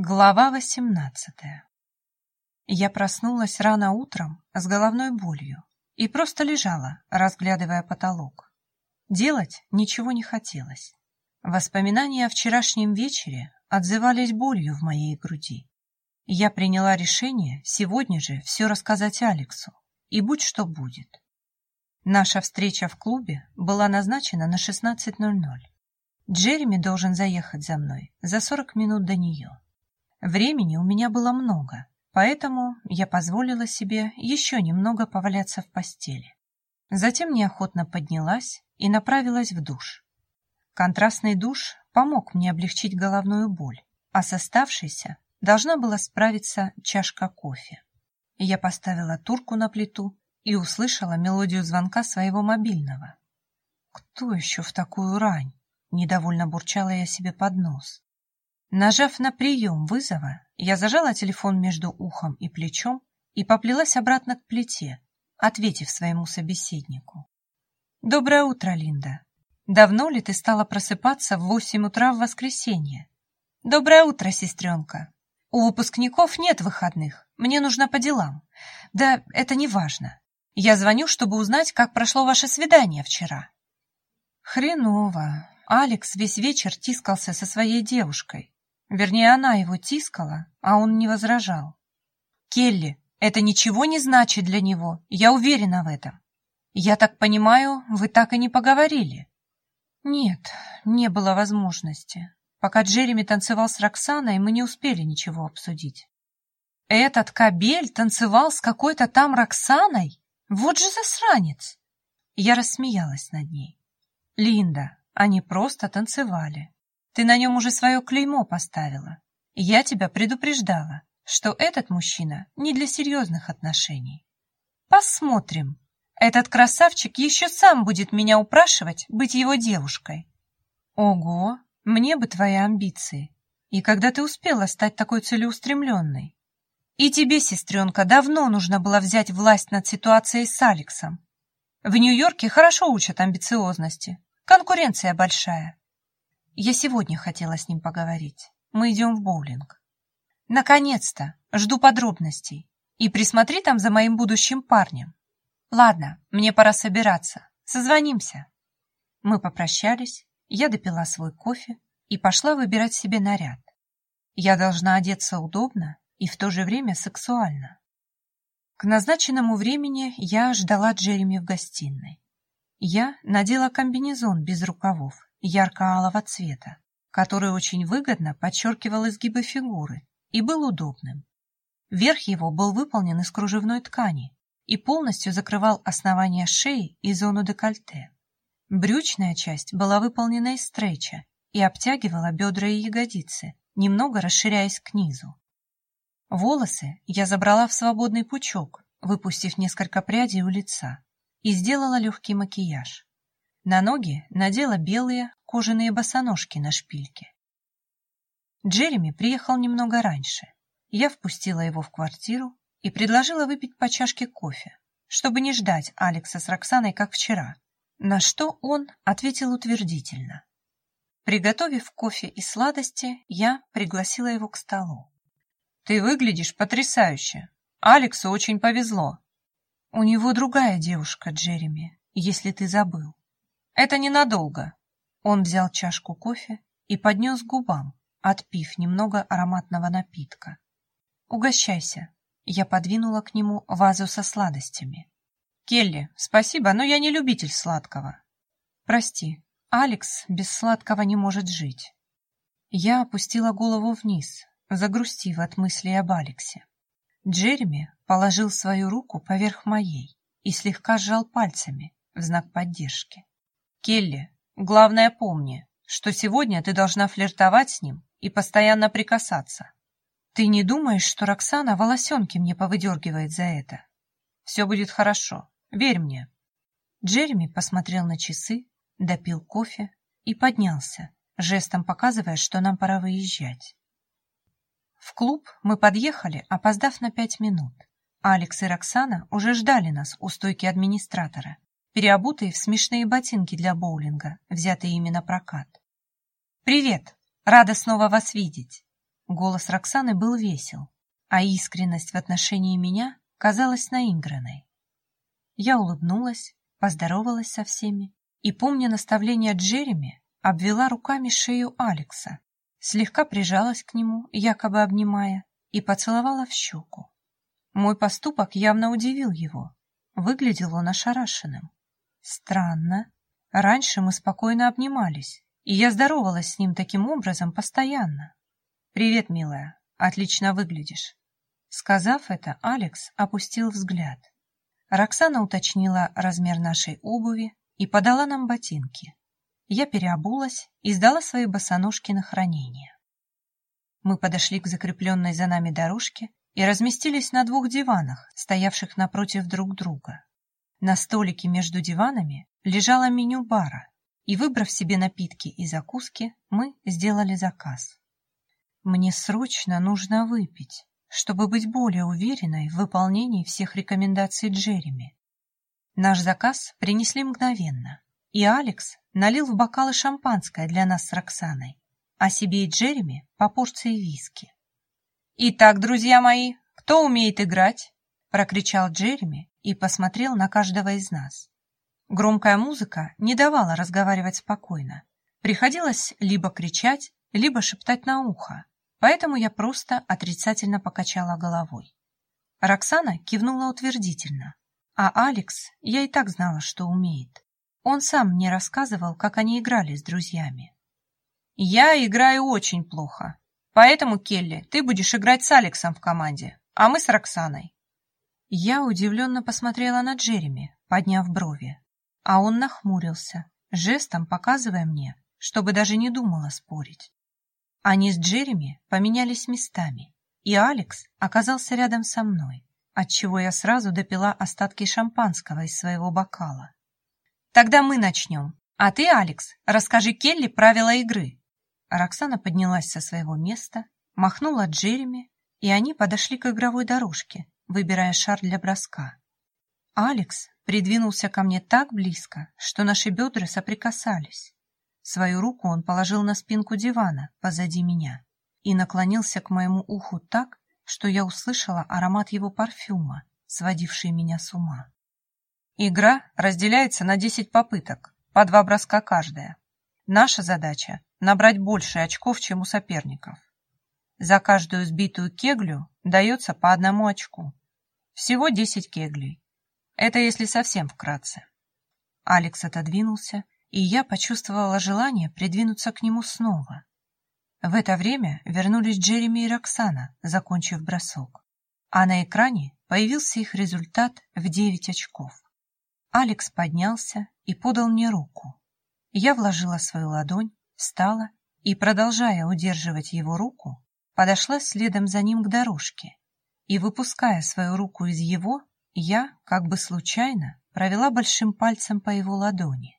Глава восемнадцатая. Я проснулась рано утром с головной болью и просто лежала, разглядывая потолок. Делать ничего не хотелось. Воспоминания о вчерашнем вечере отзывались болью в моей груди. Я приняла решение сегодня же все рассказать Алексу, и будь что будет. Наша встреча в клубе была назначена на 16.00. Джереми должен заехать за мной за 40 минут до нее. Времени у меня было много, поэтому я позволила себе еще немного поваляться в постели. Затем неохотно поднялась и направилась в душ. Контрастный душ помог мне облегчить головную боль, а с оставшейся должна была справиться чашка кофе. Я поставила турку на плиту и услышала мелодию звонка своего мобильного. «Кто еще в такую рань?» — недовольно бурчала я себе под нос. Нажав на прием вызова, я зажала телефон между ухом и плечом и поплелась обратно к плите, ответив своему собеседнику. «Доброе утро, Линда. Давно ли ты стала просыпаться в восемь утра в воскресенье?» «Доброе утро, сестренка. У выпускников нет выходных. Мне нужно по делам. Да это не важно. Я звоню, чтобы узнать, как прошло ваше свидание вчера». «Хреново. Алекс весь вечер тискался со своей девушкой. Вернее, она его тискала, а он не возражал. «Келли, это ничего не значит для него, я уверена в этом. Я так понимаю, вы так и не поговорили?» «Нет, не было возможности. Пока Джереми танцевал с Роксаной, мы не успели ничего обсудить». «Этот кабель танцевал с какой-то там Роксаной? Вот же засранец!» Я рассмеялась над ней. «Линда, они просто танцевали. Ты на нем уже свое клеймо поставила. Я тебя предупреждала, что этот мужчина не для серьезных отношений. Посмотрим. Этот красавчик еще сам будет меня упрашивать быть его девушкой. Ого, мне бы твои амбиции. И когда ты успела стать такой целеустремленной? И тебе, сестренка, давно нужно было взять власть над ситуацией с Алексом. В Нью-Йорке хорошо учат амбициозности. Конкуренция большая. Я сегодня хотела с ним поговорить. Мы идем в боулинг. Наконец-то! Жду подробностей. И присмотри там за моим будущим парнем. Ладно, мне пора собираться. Созвонимся. Мы попрощались, я допила свой кофе и пошла выбирать себе наряд. Я должна одеться удобно и в то же время сексуально. К назначенному времени я ждала Джереми в гостиной. Я надела комбинезон без рукавов ярко-алого цвета, который очень выгодно подчеркивал изгибы фигуры и был удобным. Верх его был выполнен из кружевной ткани и полностью закрывал основание шеи и зону декольте. Брючная часть была выполнена из стрейча и обтягивала бедра и ягодицы, немного расширяясь к низу. Волосы я забрала в свободный пучок, выпустив несколько прядей у лица, и сделала легкий макияж. На ноги надела белые кожаные босоножки на шпильке. Джереми приехал немного раньше. Я впустила его в квартиру и предложила выпить по чашке кофе, чтобы не ждать Алекса с Роксаной, как вчера, на что он ответил утвердительно. Приготовив кофе и сладости, я пригласила его к столу. «Ты выглядишь потрясающе. Алексу очень повезло. У него другая девушка, Джереми, если ты забыл. Это ненадолго. Он взял чашку кофе и поднес к губам, отпив немного ароматного напитка. «Угощайся». Я подвинула к нему вазу со сладостями. «Келли, спасибо, но я не любитель сладкого». «Прости, Алекс без сладкого не может жить». Я опустила голову вниз, загрустив от мыслей об Алексе. Джереми положил свою руку поверх моей и слегка сжал пальцами в знак поддержки. Келли, главное помни, что сегодня ты должна флиртовать с ним и постоянно прикасаться. Ты не думаешь, что Роксана волосенки мне повыдергивает за это? Все будет хорошо, верь мне. Джереми посмотрел на часы, допил кофе и поднялся, жестом показывая, что нам пора выезжать. В клуб мы подъехали, опоздав на пять минут. Алекс и Роксана уже ждали нас у стойки администратора переобутые в смешные ботинки для боулинга, взятые ими на прокат. «Привет! Рада снова вас видеть!» Голос Роксаны был весел, а искренность в отношении меня казалась наигранной. Я улыбнулась, поздоровалась со всеми и, помня наставление Джереми, обвела руками шею Алекса, слегка прижалась к нему, якобы обнимая, и поцеловала в щеку. Мой поступок явно удивил его. Выглядел он ошарашенным. Странно. Раньше мы спокойно обнимались, и я здоровалась с ним таким образом постоянно. «Привет, милая. Отлично выглядишь». Сказав это, Алекс опустил взгляд. Роксана уточнила размер нашей обуви и подала нам ботинки. Я переобулась и сдала свои босоножки на хранение. Мы подошли к закрепленной за нами дорожке и разместились на двух диванах, стоявших напротив друг друга. На столике между диванами лежало меню бара, и, выбрав себе напитки и закуски, мы сделали заказ. Мне срочно нужно выпить, чтобы быть более уверенной в выполнении всех рекомендаций Джереми. Наш заказ принесли мгновенно, и Алекс налил в бокалы шампанское для нас с Роксаной, а себе и Джереми по порции виски. «Итак, друзья мои, кто умеет играть?» — прокричал Джереми и посмотрел на каждого из нас. Громкая музыка не давала разговаривать спокойно. Приходилось либо кричать, либо шептать на ухо, поэтому я просто отрицательно покачала головой. Роксана кивнула утвердительно, а Алекс я и так знала, что умеет. Он сам мне рассказывал, как они играли с друзьями. «Я играю очень плохо, поэтому, Келли, ты будешь играть с Алексом в команде, а мы с Роксаной». Я удивленно посмотрела на Джереми, подняв брови, а он нахмурился, жестом показывая мне, чтобы даже не думала спорить. Они с Джереми поменялись местами, и Алекс оказался рядом со мной, отчего я сразу допила остатки шампанского из своего бокала. «Тогда мы начнем. А ты, Алекс, расскажи Келли правила игры». Роксана поднялась со своего места, махнула Джереми, и они подошли к игровой дорожке, выбирая шар для броска. Алекс придвинулся ко мне так близко, что наши бедра соприкасались. Свою руку он положил на спинку дивана позади меня и наклонился к моему уху так, что я услышала аромат его парфюма, сводивший меня с ума. Игра разделяется на 10 попыток, по два броска каждая. Наша задача – набрать больше очков, чем у соперников. За каждую сбитую кеглю дается по одному очку. Всего 10 кеглей. Это если совсем вкратце. Алекс отодвинулся и я почувствовала желание придвинуться к нему снова. В это время вернулись Джереми и Роксана, закончив бросок. А на экране появился их результат в девять очков. Алекс поднялся и подал мне руку. Я вложила свою ладонь, встала и, продолжая удерживать его руку, подошла следом за ним к дорожке. И, выпуская свою руку из его, я, как бы случайно, провела большим пальцем по его ладони.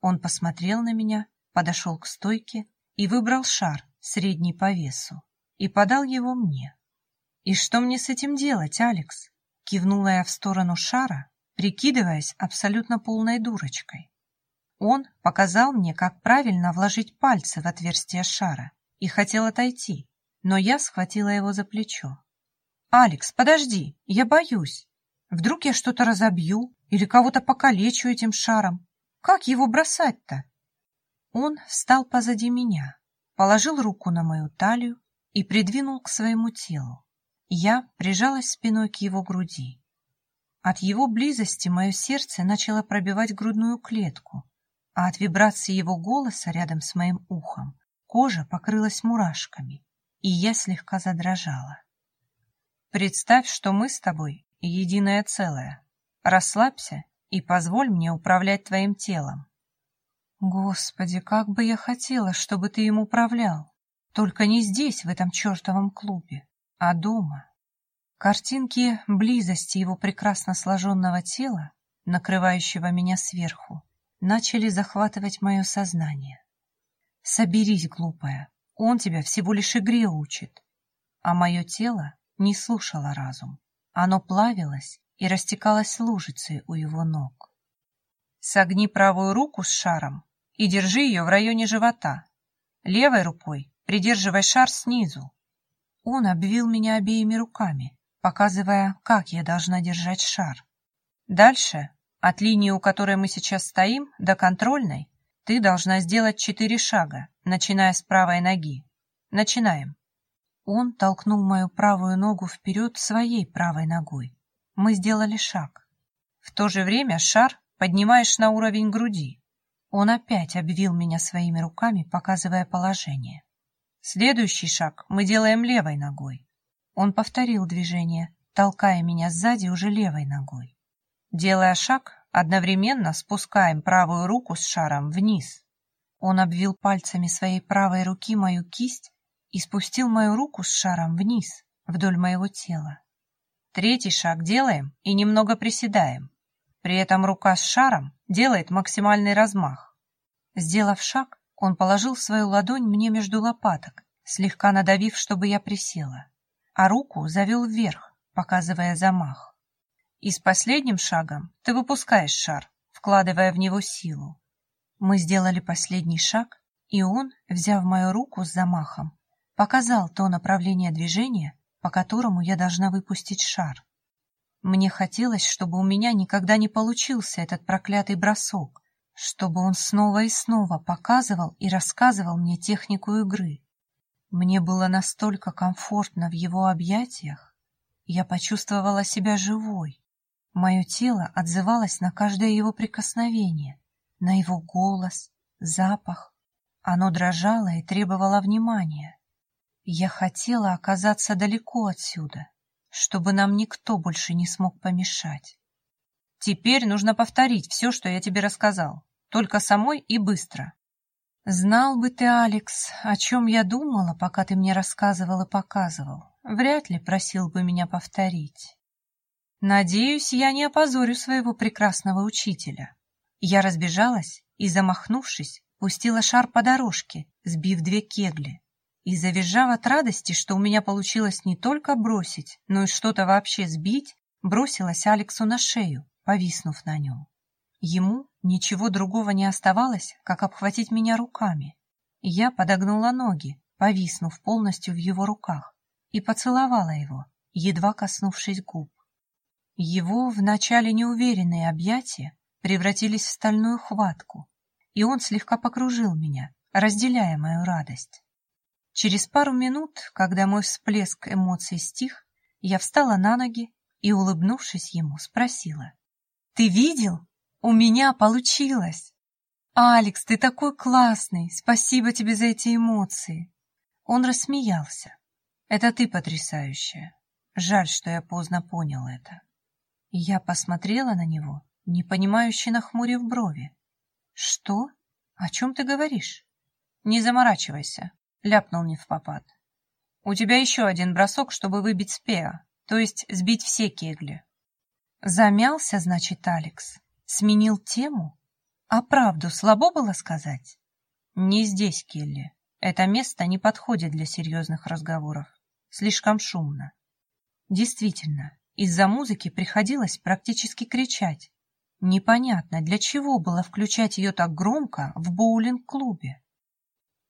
Он посмотрел на меня, подошел к стойке и выбрал шар, средний по весу, и подал его мне. «И что мне с этим делать, Алекс?» Кивнула я в сторону шара, прикидываясь абсолютно полной дурочкой. Он показал мне, как правильно вложить пальцы в отверстие шара и хотел отойти, но я схватила его за плечо. «Алекс, подожди, я боюсь. Вдруг я что-то разобью или кого-то покалечу этим шаром. Как его бросать-то? Он встал позади меня, положил руку на мою талию и придвинул к своему телу. Я прижалась спиной к его груди. От его близости мое сердце начало пробивать грудную клетку, а от вибрации его голоса рядом с моим ухом кожа покрылась мурашками, и я слегка задрожала. «Представь, что мы с тобой единое целое. Расслабься и позволь мне управлять твоим телом. Господи, как бы я хотела, чтобы ты им управлял. Только не здесь, в этом чертовом клубе, а дома. Картинки близости его прекрасно сложенного тела, накрывающего меня сверху, начали захватывать мое сознание. Соберись, глупая, он тебя всего лишь игре учит. А мое тело не слушало разум. Оно плавилось и растекалась лужицей у его ног. Согни правую руку с шаром и держи ее в районе живота. Левой рукой придерживай шар снизу Он обвил меня обеими руками, показывая, как я должна держать шар. Дальше, от линии, у которой мы сейчас стоим, до контрольной, ты должна сделать четыре шага, начиная с правой ноги. Начинаем. Он толкнул мою правую ногу вперед своей правой ногой. Мы сделали шаг. В то же время шар поднимаешь на уровень груди. Он опять обвил меня своими руками, показывая положение. Следующий шаг мы делаем левой ногой. Он повторил движение, толкая меня сзади уже левой ногой. Делая шаг, одновременно спускаем правую руку с шаром вниз. Он обвил пальцами своей правой руки мою кисть и спустил мою руку с шаром вниз, вдоль моего тела. Третий шаг делаем и немного приседаем. При этом рука с шаром делает максимальный размах. Сделав шаг, он положил свою ладонь мне между лопаток, слегка надавив, чтобы я присела, а руку завел вверх, показывая замах. И с последним шагом ты выпускаешь шар, вкладывая в него силу. Мы сделали последний шаг, и он, взяв мою руку с замахом, показал то направление движения, по которому я должна выпустить шар. Мне хотелось, чтобы у меня никогда не получился этот проклятый бросок, чтобы он снова и снова показывал и рассказывал мне технику игры. Мне было настолько комфортно в его объятиях, я почувствовала себя живой. Мое тело отзывалось на каждое его прикосновение, на его голос, запах. Оно дрожало и требовало внимания. Я хотела оказаться далеко отсюда, чтобы нам никто больше не смог помешать. Теперь нужно повторить все, что я тебе рассказал, только самой и быстро. Знал бы ты, Алекс, о чем я думала, пока ты мне рассказывал и показывал, вряд ли просил бы меня повторить. Надеюсь, я не опозорю своего прекрасного учителя. Я разбежалась и, замахнувшись, пустила шар по дорожке, сбив две кегли и завизжав от радости, что у меня получилось не только бросить, но и что-то вообще сбить, бросилась Алексу на шею, повиснув на нем. Ему ничего другого не оставалось, как обхватить меня руками. Я подогнула ноги, повиснув полностью в его руках, и поцеловала его, едва коснувшись губ. Его вначале неуверенные объятия превратились в стальную хватку, и он слегка покружил меня, разделяя мою радость. Через пару минут, когда мой всплеск эмоций стих, я встала на ноги и, улыбнувшись ему, спросила. «Ты видел? У меня получилось!» «Алекс, ты такой классный! Спасибо тебе за эти эмоции!» Он рассмеялся. «Это ты потрясающая. Жаль, что я поздно понял это». Я посмотрела на него, непонимающе нахмурив брови. «Что? О чем ты говоришь?» «Не заморачивайся ляпнул не в попад. У тебя еще один бросок, чтобы выбить спеа, то есть сбить все кегли. Замялся, значит, Алекс. Сменил тему? А правду слабо было сказать? Не здесь, Келли. Это место не подходит для серьезных разговоров. Слишком шумно. Действительно, из-за музыки приходилось практически кричать. Непонятно, для чего было включать ее так громко в боулинг-клубе.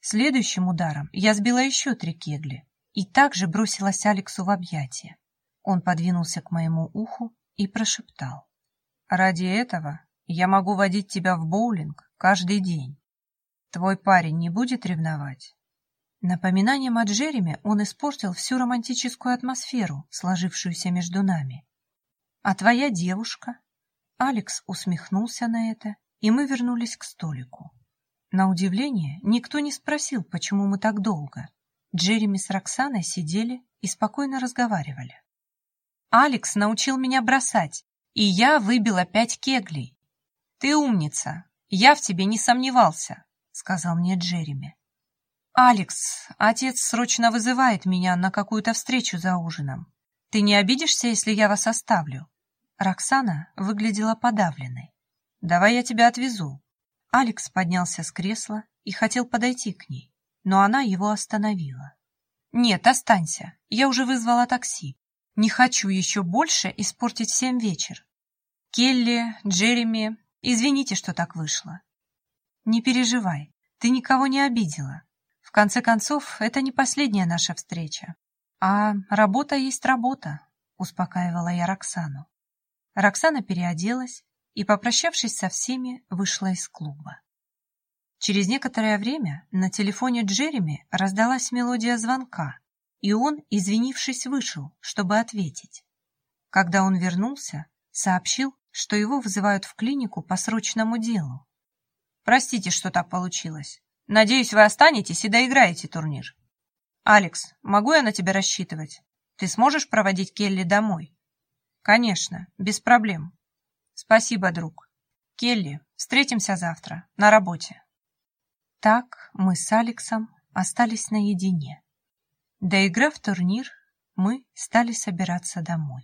Следующим ударом я сбила еще три кегли и также бросилась Алексу в объятия. Он подвинулся к моему уху и прошептал. «Ради этого я могу водить тебя в боулинг каждый день. Твой парень не будет ревновать?» Напоминанием о Джереме он испортил всю романтическую атмосферу, сложившуюся между нами. «А твоя девушка?» Алекс усмехнулся на это, и мы вернулись к столику. На удивление, никто не спросил, почему мы так долго. Джереми с Роксаной сидели и спокойно разговаривали. «Алекс научил меня бросать, и я выбила пять кеглей. Ты умница, я в тебе не сомневался», — сказал мне Джереми. «Алекс, отец срочно вызывает меня на какую-то встречу за ужином. Ты не обидишься, если я вас оставлю?» Роксана выглядела подавленной. «Давай я тебя отвезу», Алекс поднялся с кресла и хотел подойти к ней, но она его остановила. «Нет, останься, я уже вызвала такси. Не хочу еще больше испортить всем вечер. Келли, Джереми, извините, что так вышло. Не переживай, ты никого не обидела. Конце концов, это не последняя наша встреча. А работа есть работа, успокаивала я Роксану. Роксана переоделась и, попрощавшись со всеми, вышла из клуба. Через некоторое время на телефоне Джереми раздалась мелодия звонка, и он, извинившись, вышел, чтобы ответить. Когда он вернулся, сообщил, что его вызывают в клинику по срочному делу. «Простите, что так получилось. Надеюсь, вы останетесь и доиграете турнир. Алекс, могу я на тебя рассчитывать? Ты сможешь проводить Келли домой?» «Конечно, без проблем. Спасибо, друг. Келли, встретимся завтра, на работе». Так мы с Алексом остались наедине. Доиграв турнир, мы стали собираться домой.